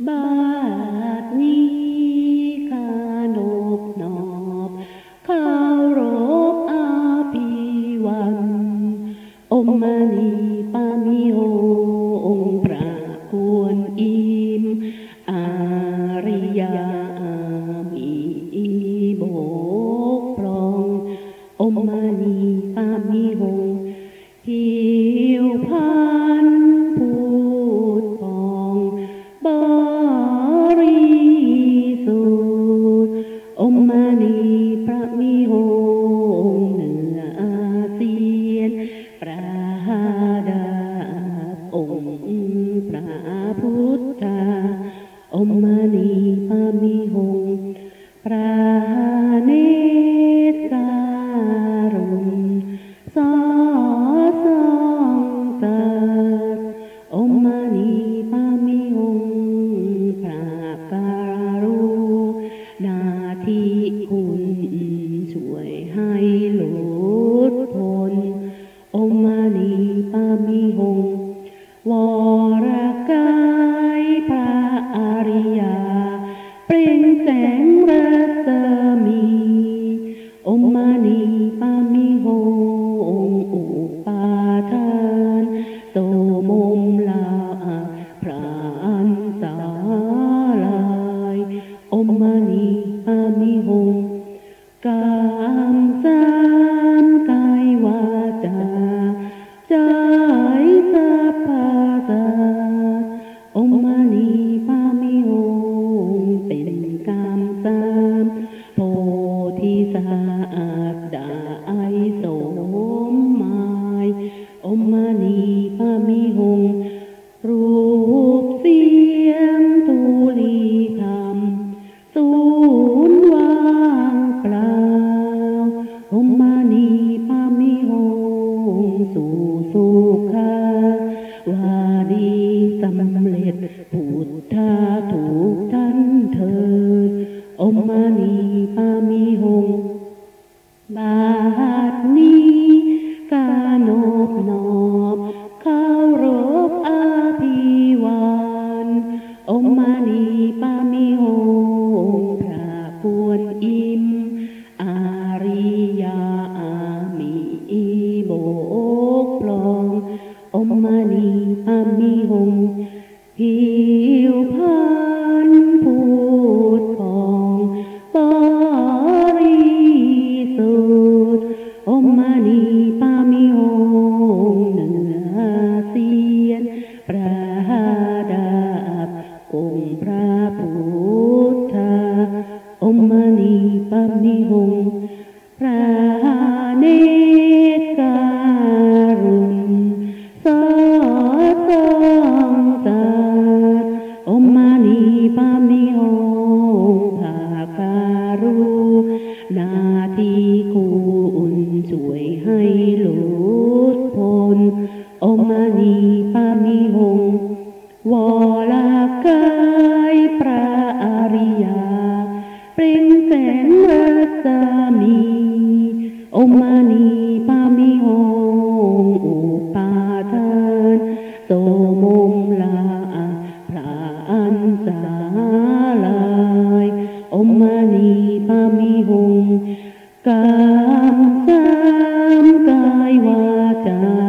Bye. Bye. yang me. รูปเสียงตุลีธรรมสูนวางเปล่าอมมานีปามิโอสู่สู่ มมณีปัมมิหงพระเนตรการุณสอสองตาอมมณีปัมมิหงภาการูนาทีคูอุ่นช่วยให้หลุดพ้นอมมณีปัมมิหงวอ da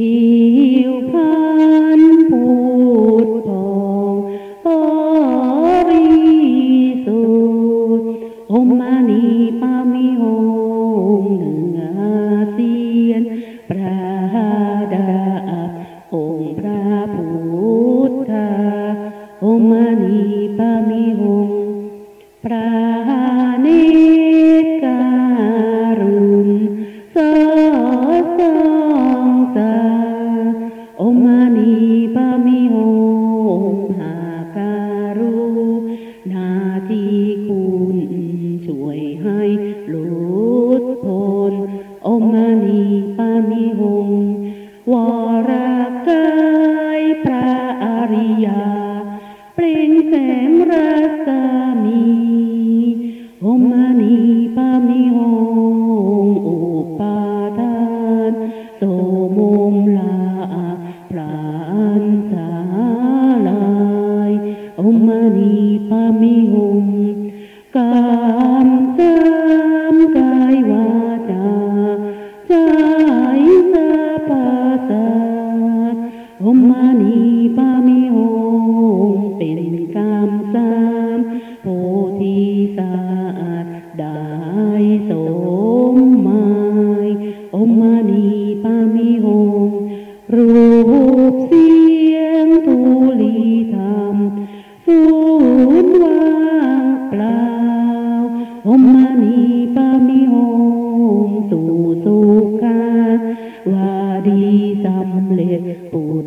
He มรัสมีโอมานีปามิโอุปาทาโตมุมลาปราณตาลายโอมนีปามิโฮกามกามกายวาจใจสัพพะโอมนีปามิโฮ เปลี่ยนปว